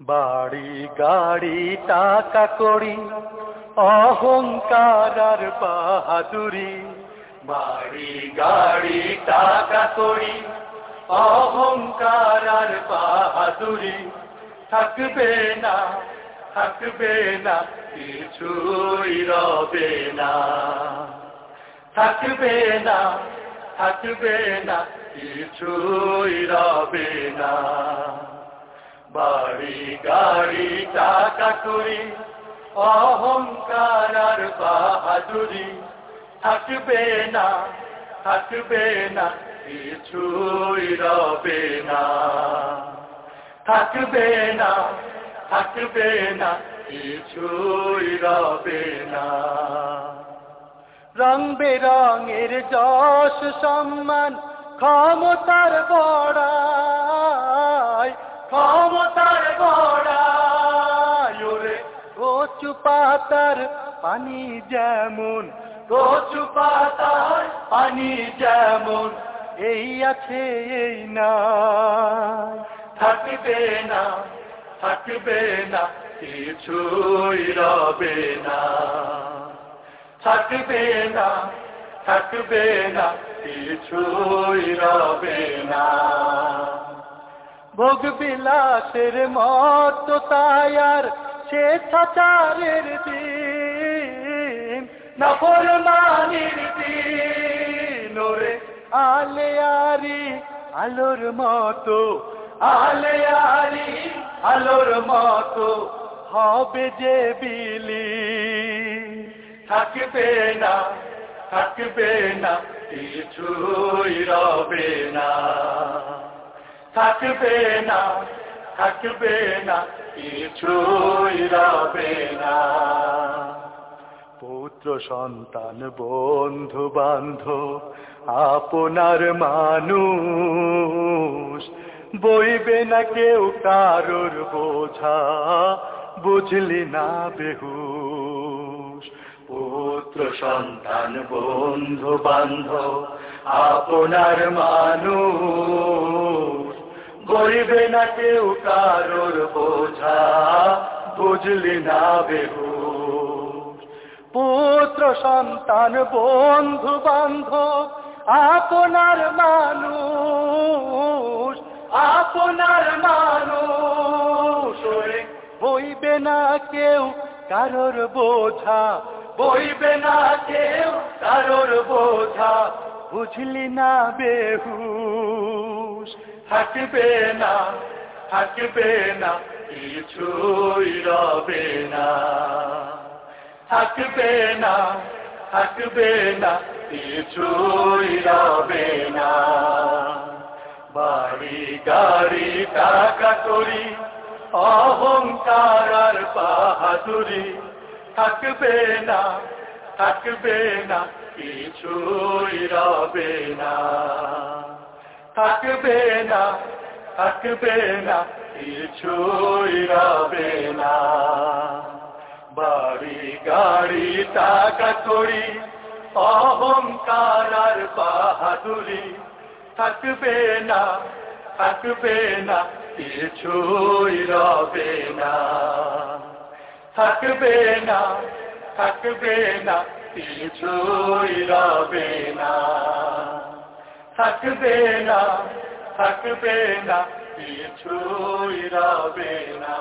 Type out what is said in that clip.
বাড়ি গাড়ি টাকা করি, অহংকার আর বাহাদুরি। বাড়ি গাড়ি টাকা করি, অহংকার আর বাহাদুরি। থাকবে না থাকবে না, কিছুই রবে না। থাকবে না থাকবে না, কিছুই রবে না। বাড়ি গাড়ি টাকা করি, অহংকার আর বাহাদুরি। থাকবে না থাকবে না, কিছুই রবে না। থাকবে না থাকবে না, কিছুই রবে না। রং বেরঙের যশ সম্মান ক্ষমতার বড়াই। ক্ষমতার ওরে কচু পাতার পানি যেমন কচু পাতার পানি যেমন। এই আছে এই না থাকবে না থাকবে না কিছুই রবে না। থাকবে না থাকবে না কিছুই রবে না। ভোগ বিলাসের মত তায়ার স্বেচ্ছাচারের দিন। নফর মানির দিন ওরে আলে আরি আলোর মতো আলে আরি আলোর মতো হবে যে বিলি থাকবে না থাকবে না, কিছুই রবে না। থাকবে না থাকবে না, কিছুই রবে না। পুত্র, সন্তান, বন্ধু, বান্ধব, আপনার মানুষ, বইবে না কেউ কারোর বোঝা, বুঝলি না বেহুশ। পুত্র, সন্তান, বন্ধু, বান্ধব, আপনার মানুষ বইবে না কেউ কারোর বোঝা, বুঝলি না বেহু। পুত্র, সন্তান, বন্ধু, বান্ধব, আপনার মানুষ আপনার মানুষ। বইবে না কেউ কারোর বোঝা, বইবে না কেউ কারোর বোঝা, বুঝলি না বেহুশ থাকবে না থাকবে না, কিছুই রবে না। থাকবে না থাকবে না, কিছুই রবে না। বাড়ি, গাড়ি, টাকা করি, অহংকার আর বাহাদুরি। থাকবে না থাকবে না, কিছুই রবে না। থাকবে না থাকবে না কিছুই রবে না। বাড়ি গাড়ি টাকা করি, অহংকার আর বাহাদুরি। থাকবে না থাকবে না কিছুই রবে না। থাকবে না থাকবে না কিছুই রবে না। থাকবে না থাকবে না কিছুই রবে না